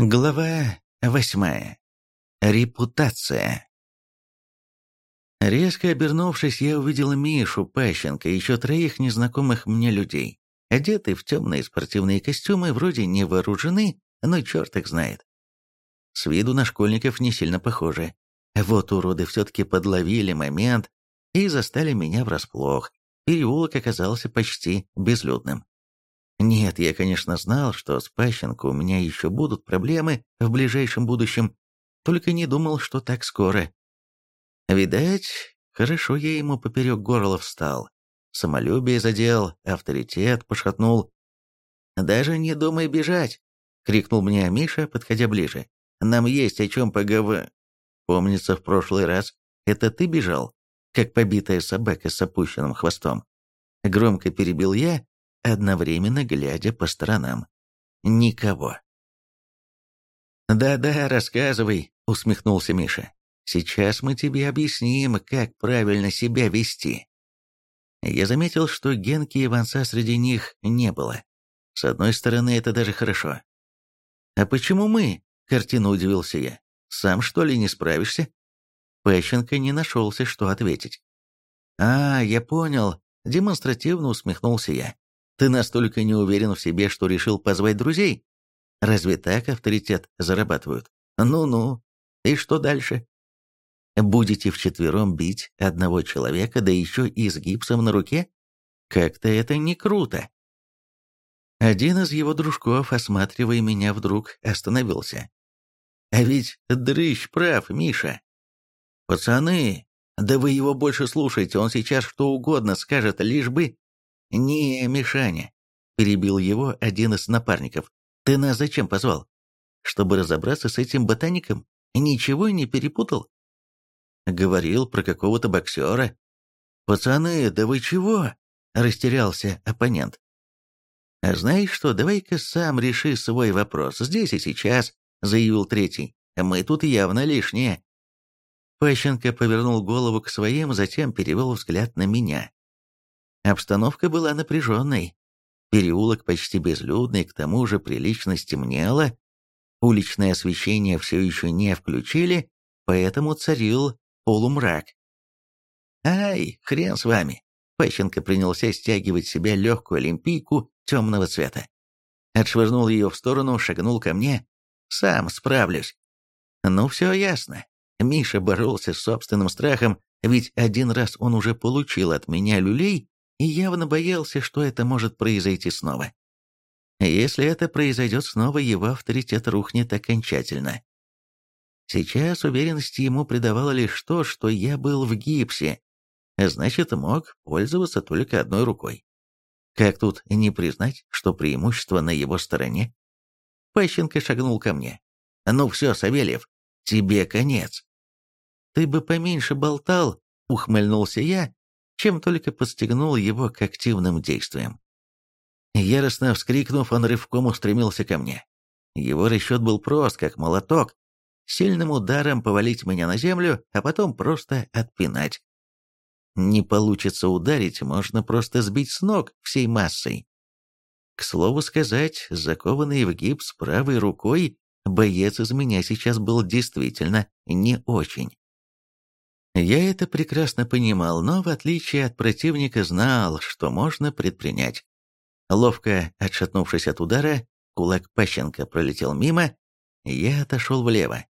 Глава восьмая. Репутация. Резко обернувшись, я увидела Мишу Пащенко и еще троих незнакомых мне людей. Одеты в темные спортивные костюмы, вроде не вооружены, но черт их знает. С виду на школьников не сильно похожи. Вот уроды все-таки подловили момент и застали меня врасплох. Переулок оказался почти безлюдным. Нет, я, конечно, знал, что с Пащенко у меня еще будут проблемы в ближайшем будущем, только не думал, что так скоро. Видать, хорошо я ему поперек горла встал. Самолюбие задел, авторитет пошатнул. «Даже не думай бежать!» — крикнул мне Миша, подходя ближе. «Нам есть о чем поговор...» Помнится, в прошлый раз это ты бежал, как побитая собака с опущенным хвостом. Громко перебил я, одновременно глядя по сторонам. Никого. «Да-да, рассказывай», — усмехнулся Миша. «Сейчас мы тебе объясним, как правильно себя вести». Я заметил, что Генки и Иванца среди них не было. С одной стороны, это даже хорошо. «А почему мы?» — картину удивился я. «Сам, что ли, не справишься?» Пащенко не нашелся, что ответить. «А, я понял», — демонстративно усмехнулся я. Ты настолько не уверен в себе, что решил позвать друзей? Разве так авторитет зарабатывают? Ну-ну. И что дальше? Будете вчетвером бить одного человека, да еще и с гипсом на руке? Как-то это не круто. Один из его дружков, осматривая меня вдруг, остановился. А ведь дрыщ прав, Миша. Пацаны, да вы его больше слушайте, он сейчас что угодно скажет, лишь бы «Не, Мишаня», — перебил его один из напарников, — «ты нас зачем позвал? Чтобы разобраться с этим ботаником? Ничего не перепутал?» Говорил про какого-то боксера. «Пацаны, да вы чего?» — растерялся оппонент. «А знаешь что, давай-ка сам реши свой вопрос, здесь и сейчас», — заявил третий. «Мы тут явно лишние». Пащенко повернул голову к своим, затем перевел взгляд на меня. Обстановка была напряженной. Переулок почти безлюдный, к тому же прилично стемнело. Уличное освещение все еще не включили, поэтому царил полумрак. «Ай, хрен с вами!» Пащенко принялся стягивать с себя легкую олимпийку темного цвета. Отшвырнул ее в сторону, шагнул ко мне. «Сам справлюсь». Ну, все ясно. Миша боролся с собственным страхом, ведь один раз он уже получил от меня люлей и явно боялся, что это может произойти снова. Если это произойдет снова, его авторитет рухнет окончательно. Сейчас уверенности ему придавало лишь то, что я был в гипсе, значит, мог пользоваться только одной рукой. Как тут не признать, что преимущество на его стороне? Пащенко шагнул ко мне. «Ну все, Савельев, тебе конец». «Ты бы поменьше болтал», — ухмыльнулся я, чем только подстегнул его к активным действиям. Яростно вскрикнув, он рывком устремился ко мне. Его расчет был прост, как молоток, сильным ударом повалить меня на землю, а потом просто отпинать. Не получится ударить, можно просто сбить с ног всей массой. К слову сказать, закованный в гипс правой рукой, боец из меня сейчас был действительно не очень. Я это прекрасно понимал, но в отличие от противника знал, что можно предпринять. Ловко отшатнувшись от удара, кулак Пащенко пролетел мимо, я отошел влево.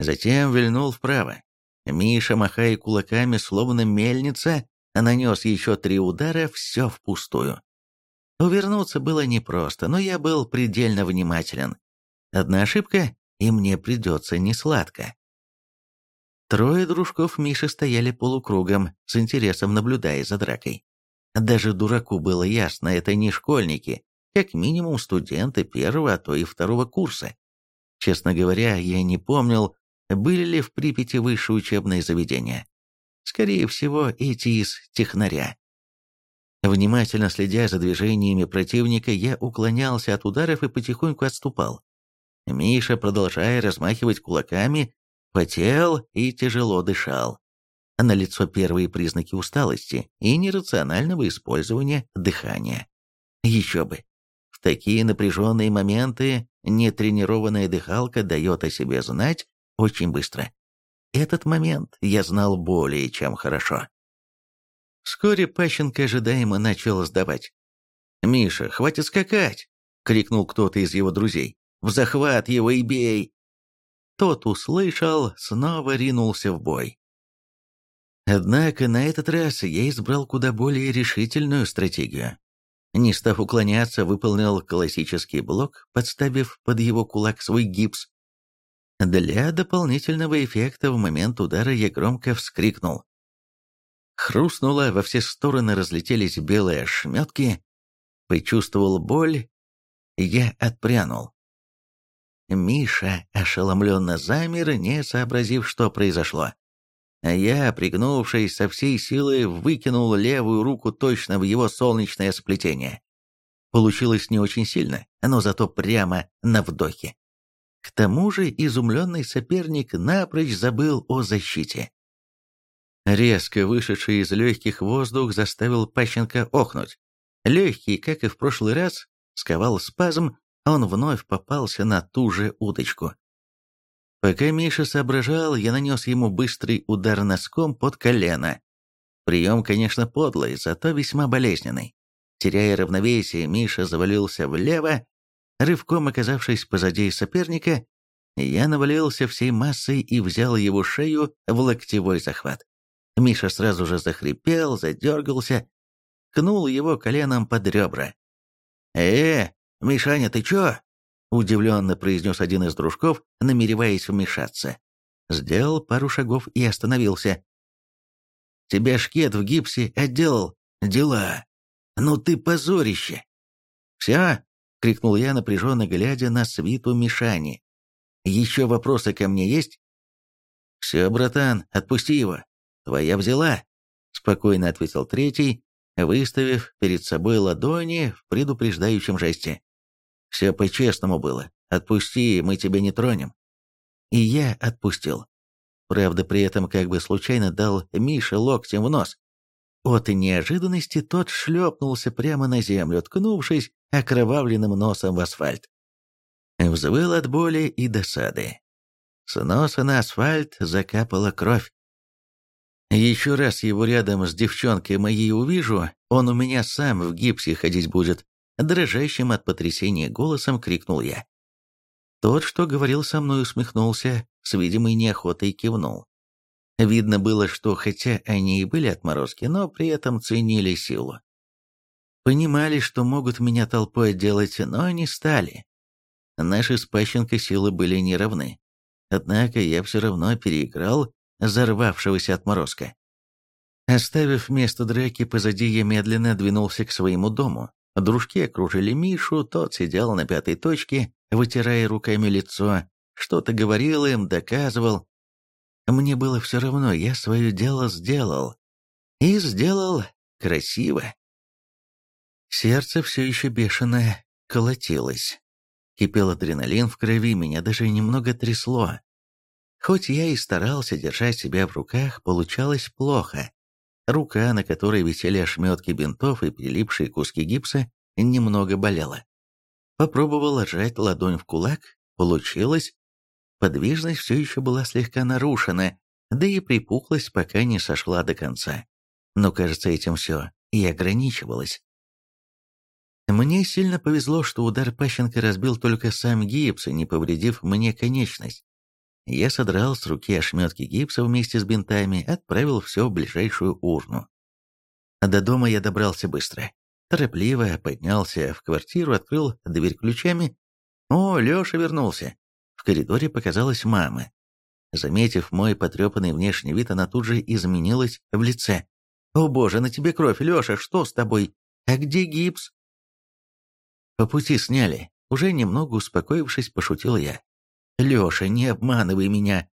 Затем вильнул вправо. Миша, махая кулаками, словно мельница, нанес еще три удара, все впустую. Увернуться было непросто, но я был предельно внимателен. Одна ошибка, и мне придется несладко. Трое дружков Миши стояли полукругом, с интересом наблюдая за дракой. Даже дураку было ясно, это не школьники, как минимум студенты первого, а то и второго курса. Честно говоря, я не помнил, были ли в Припяти высшие учебные заведения. Скорее всего, эти из технаря. Внимательно следя за движениями противника, я уклонялся от ударов и потихоньку отступал. Миша, продолжая размахивать кулаками, потел и тяжело дышал. На лицо первые признаки усталости и нерационального использования дыхания. Еще бы. В такие напряженные моменты нетренированная дыхалка дает о себе знать очень быстро. Этот момент я знал более чем хорошо. Вскоре Пащенко ожидаемо начал сдавать. «Миша, хватит скакать!» — крикнул кто-то из его друзей. «В захват его и бей!» Тот услышал, снова ринулся в бой. Однако на этот раз я избрал куда более решительную стратегию. Не став уклоняться, выполнил классический блок, подставив под его кулак свой гипс. Для дополнительного эффекта в момент удара я громко вскрикнул. Хрустнуло, во все стороны разлетелись белые ошметки. Почувствовал боль, я отпрянул. Миша ошеломленно замер, не сообразив, что произошло. А я, пригнувшись со всей силы, выкинул левую руку точно в его солнечное сплетение. Получилось не очень сильно, но зато прямо на вдохе. К тому же изумленный соперник напрочь забыл о защите. Резко вышедший из легких воздух заставил Пащенко охнуть. Легкий, как и в прошлый раз, сковал спазм, он вновь попался на ту же удочку. Пока Миша соображал, я нанес ему быстрый удар носком под колено. Прием, конечно, подлый, зато весьма болезненный. Теряя равновесие, Миша завалился влево. Рывком оказавшись позади соперника, я навалился всей массой и взял его шею в локтевой захват. Миша сразу же захрипел, задергался, кнул его коленом под ребра. «Э, Мишаня, ты чё?» — удивленно произнес один из дружков, намереваясь вмешаться. Сделал пару шагов и остановился. «Тебя шкет в гипсе отделал. Дела. Ну ты позорище!» «Все?» — крикнул я, напряженно глядя на свиту Мишани. «Еще вопросы ко мне есть?» «Все, братан, отпусти его. Твоя взяла», — спокойно ответил третий, выставив перед собой ладони в предупреждающем жесте. Все по-честному было. Отпусти, мы тебя не тронем. И я отпустил. Правда, при этом как бы случайно дал Мише локтем в нос. От неожиданности тот шлепнулся прямо на землю, ткнувшись окровавленным носом в асфальт. Взвыл от боли и досады. С носа на асфальт закапала кровь. Еще раз его рядом с девчонкой моей увижу, он у меня сам в гипсе ходить будет. Дрожащим от потрясения голосом крикнул я. Тот, что говорил со мной, усмехнулся, с видимой неохотой кивнул. Видно было, что хотя они и были отморозки, но при этом ценили силу. Понимали, что могут меня толпой отделать, но не стали. Наши с Пащенко силы были неравны. Однако я все равно переиграл взорвавшегося отморозка. Оставив место драки позади, я медленно двинулся к своему дому. Дружки окружили Мишу, тот сидел на пятой точке, вытирая руками лицо, что-то говорил им, доказывал. Мне было все равно, я свое дело сделал. И сделал красиво. Сердце все еще бешено колотилось. Кипел адреналин в крови, меня даже немного трясло. Хоть я и старался держать себя в руках, получалось плохо. Рука, на которой висели ошметки бинтов и прилипшие куски гипса, немного болела. Попробовал сжать ладонь в кулак, получилось. Подвижность все еще была слегка нарушена, да и припухлость пока не сошла до конца. Но, кажется, этим все и ограничивалось. Мне сильно повезло, что удар Пащенко разбил только сам гипс, не повредив мне конечность. Я содрал с руки ошметки гипса вместе с бинтами, отправил все в ближайшую урну. До дома я добрался быстро. Торопливо поднялся в квартиру, открыл дверь ключами. О, Леша вернулся. В коридоре показалась мама. Заметив мой потрепанный внешний вид, она тут же изменилась в лице. «О боже, на тебе кровь, Леша, что с тобой? А где гипс?» По пути сняли. Уже немного успокоившись, пошутил я. «Леша, не обманывай меня!»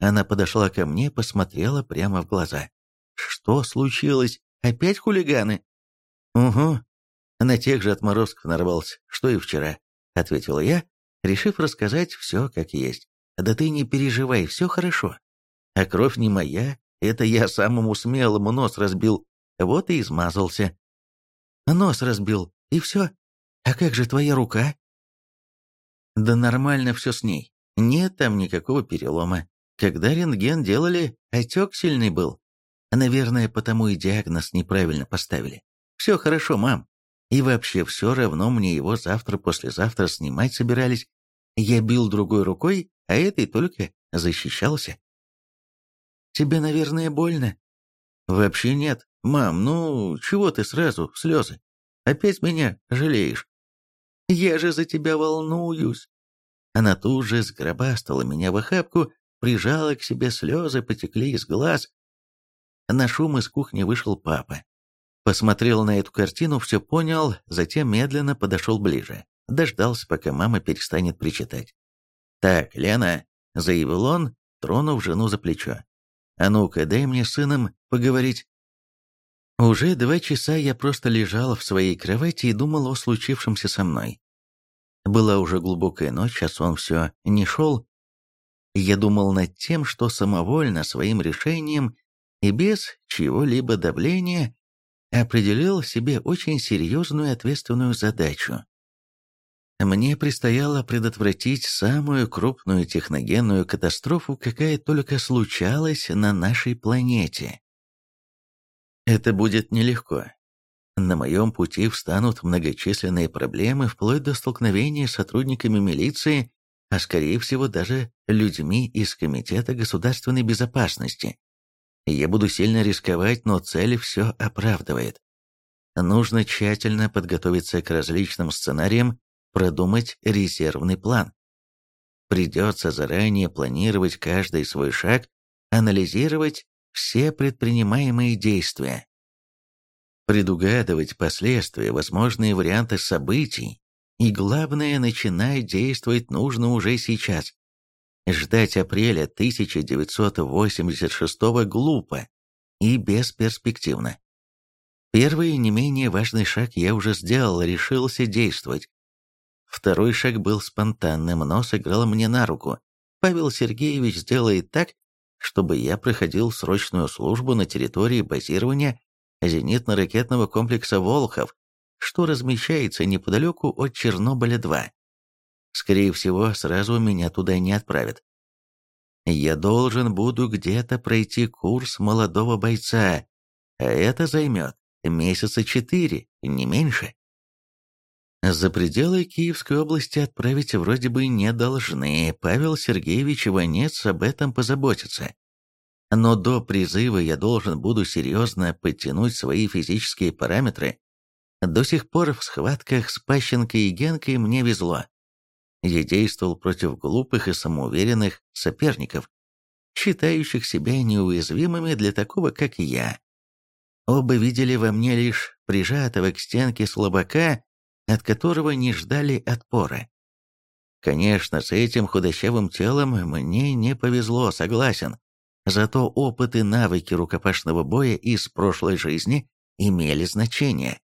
Она подошла ко мне, посмотрела прямо в глаза. «Что случилось? Опять хулиганы?» «Угу. На тех же отморозков нарвался, что и вчера», — ответила я, решив рассказать все как есть. «Да ты не переживай, все хорошо. А кровь не моя, это я самому смелому нос разбил, вот и измазался». «Нос разбил, и все? А как же твоя рука?» «Да нормально все с ней. Нет там никакого перелома. Когда рентген делали, отек сильный был. Наверное, потому и диагноз неправильно поставили. Все хорошо, мам. И вообще, все равно мне его завтра-послезавтра снимать собирались. Я бил другой рукой, а этой только защищался. Тебе, наверное, больно? Вообще нет. Мам, ну, чего ты сразу в слезы? Опять меня жалеешь? Я же за тебя волнуюсь. Она тут же сгробастала меня в охапку, прижала к себе слезы, потекли из глаз. На шум из кухни вышел папа. Посмотрел на эту картину, все понял, затем медленно подошел ближе. Дождался, пока мама перестанет причитать. «Так, Лена», — заявил он, тронув жену за плечо. «А ну-ка, дай мне с сыном поговорить». Уже два часа я просто лежал в своей кровати и думал о случившемся со мной. Была уже глубокая ночь, а сон все не шел. Я думал над тем, что самовольно своим решением и без чего-либо давления определил себе очень серьезную ответственную задачу. Мне предстояло предотвратить самую крупную техногенную катастрофу, какая только случалась на нашей планете. Это будет нелегко. На моем пути встанут многочисленные проблемы, вплоть до столкновения с сотрудниками милиции, а скорее всего даже людьми из Комитета государственной безопасности. Я буду сильно рисковать, но цель все оправдывает. Нужно тщательно подготовиться к различным сценариям, продумать резервный план. Придется заранее планировать каждый свой шаг, анализировать все предпринимаемые действия. Предугадывать последствия, возможные варианты событий, и главное, начинать действовать нужно уже сейчас. Ждать апреля 1986 глупо и бесперспективно. Первый, не менее важный шаг я уже сделал, решился действовать. Второй шаг был спонтанным, но сыграл мне на руку. Павел Сергеевич сделает так, чтобы я проходил срочную службу на территории базирования зенитно-ракетного комплекса «Волхов», что размещается неподалеку от Чернобыля-2. Скорее всего, сразу меня туда не отправят. Я должен буду где-то пройти курс молодого бойца, а это займет месяца четыре, не меньше. За пределы Киевской области отправить вроде бы не должны, Павел Сергеевич Иванец об этом позаботится. Но до призыва я должен буду серьезно подтянуть свои физические параметры. До сих пор в схватках с Пащенкой и Генкой мне везло. Я действовал против глупых и самоуверенных соперников, считающих себя неуязвимыми для такого, как я. Оба видели во мне лишь прижатого к стенке слабака, от которого не ждали отпора. Конечно, с этим худощавым телом мне не повезло, согласен. Зато опыт и навыки рукопашного боя из прошлой жизни имели значение.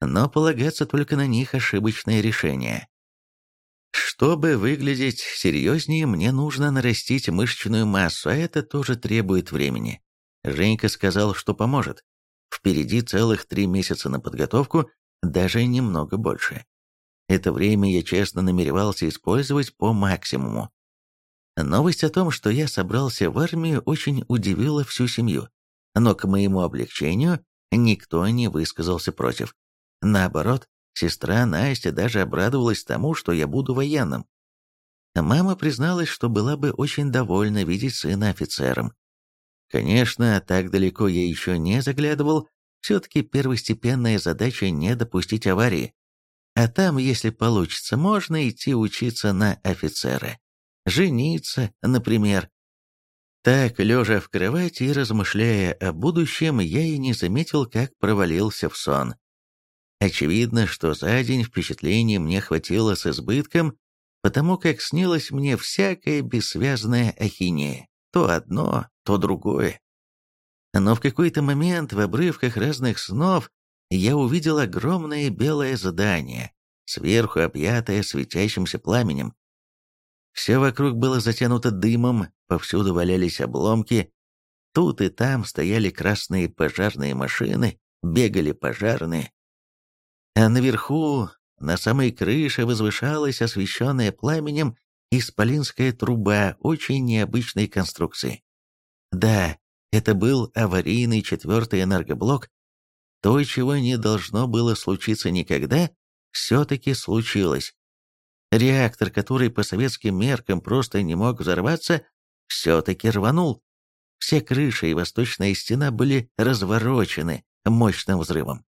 Но полагаться только на них ошибочное решение. Чтобы выглядеть серьезнее, мне нужно нарастить мышечную массу, а это тоже требует времени. Женька сказал, что поможет. Впереди целых три месяца на подготовку, даже немного больше. Это время я честно намеревался использовать по максимуму. Новость о том, что я собрался в армию, очень удивила всю семью. Но к моему облегчению никто не высказался против. Наоборот, Сестра Настя даже обрадовалась тому, что я буду военным. Мама призналась, что была бы очень довольна видеть сына офицером. Конечно, так далеко я еще не заглядывал, все-таки первостепенная задача не допустить аварии. А там, если получится, можно идти учиться на офицера. Жениться, например. Так, лежа в кровати и размышляя о будущем, я и не заметил, как провалился в сон. Очевидно, что за день впечатлений мне хватило с избытком, потому как снилось мне всякое бессвязное ахинея. То одно, то другое. Но в какой-то момент в обрывках разных снов я увидел огромное белое здание, сверху объятое светящимся пламенем. Все вокруг было затянуто дымом, повсюду валялись обломки. Тут и там стояли красные пожарные машины, бегали пожарные. А наверху, на самой крыше возвышалась освещенная пламенем исполинская труба очень необычной конструкции. Да, это был аварийный четвертый энергоблок. То, чего не должно было случиться никогда, все-таки случилось. Реактор, который по советским меркам просто не мог взорваться, все-таки рванул. Все крыши и восточная стена были разворочены мощным взрывом.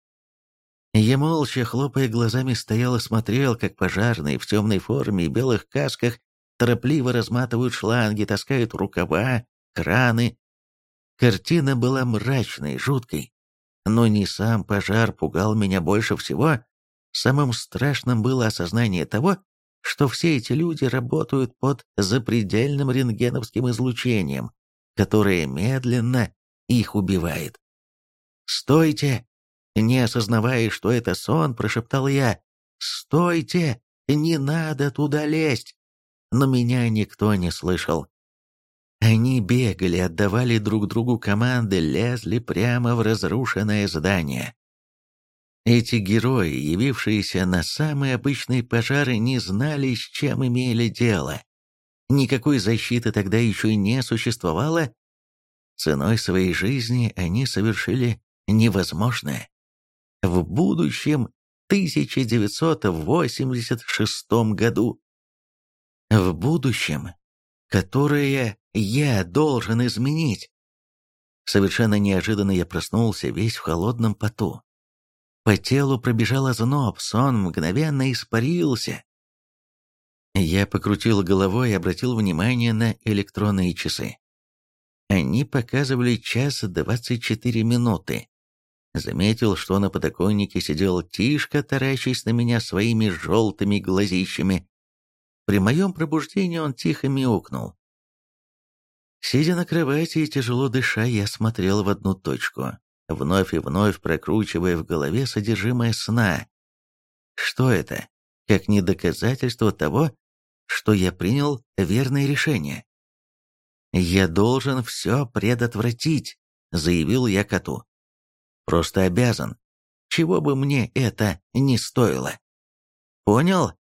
Я молча, хлопая глазами, стоял и смотрел, как пожарные в темной форме и белых касках торопливо разматывают шланги, таскают рукава, краны. Картина была мрачной, жуткой. Но не сам пожар пугал меня больше всего. Самым страшным было осознание того, что все эти люди работают под запредельным рентгеновским излучением, которое медленно их убивает. «Стойте!» Не осознавая, что это сон, прошептал я. «Стойте! Не надо туда лезть!» Но меня никто не слышал. Они бегали, отдавали друг другу команды, лезли прямо в разрушенное здание. Эти герои, явившиеся на самые обычные пожары, не знали, с чем имели дело. Никакой защиты тогда еще не существовало. Ценой своей жизни они совершили невозможное. В будущем 1986 году. В будущем, которое я должен изменить. Совершенно неожиданно я проснулся весь в холодном поту. По телу пробежал озноб, сон мгновенно испарился. Я покрутил головой и обратил внимание на электронные часы. Они показывали час двадцать четыре минуты. Заметил, что на подоконнике сидел Тишка, таращась на меня своими желтыми глазищами. При моем пробуждении он тихо мяукнул. Сидя на кровати и тяжело дыша, я смотрел в одну точку вновь и вновь прокручивая в голове содержимое сна. Что это, как не доказательство того, что я принял верное решение? «Я должен все предотвратить», — заявил я коту. «Просто обязан, чего бы мне это ни стоило. Понял?»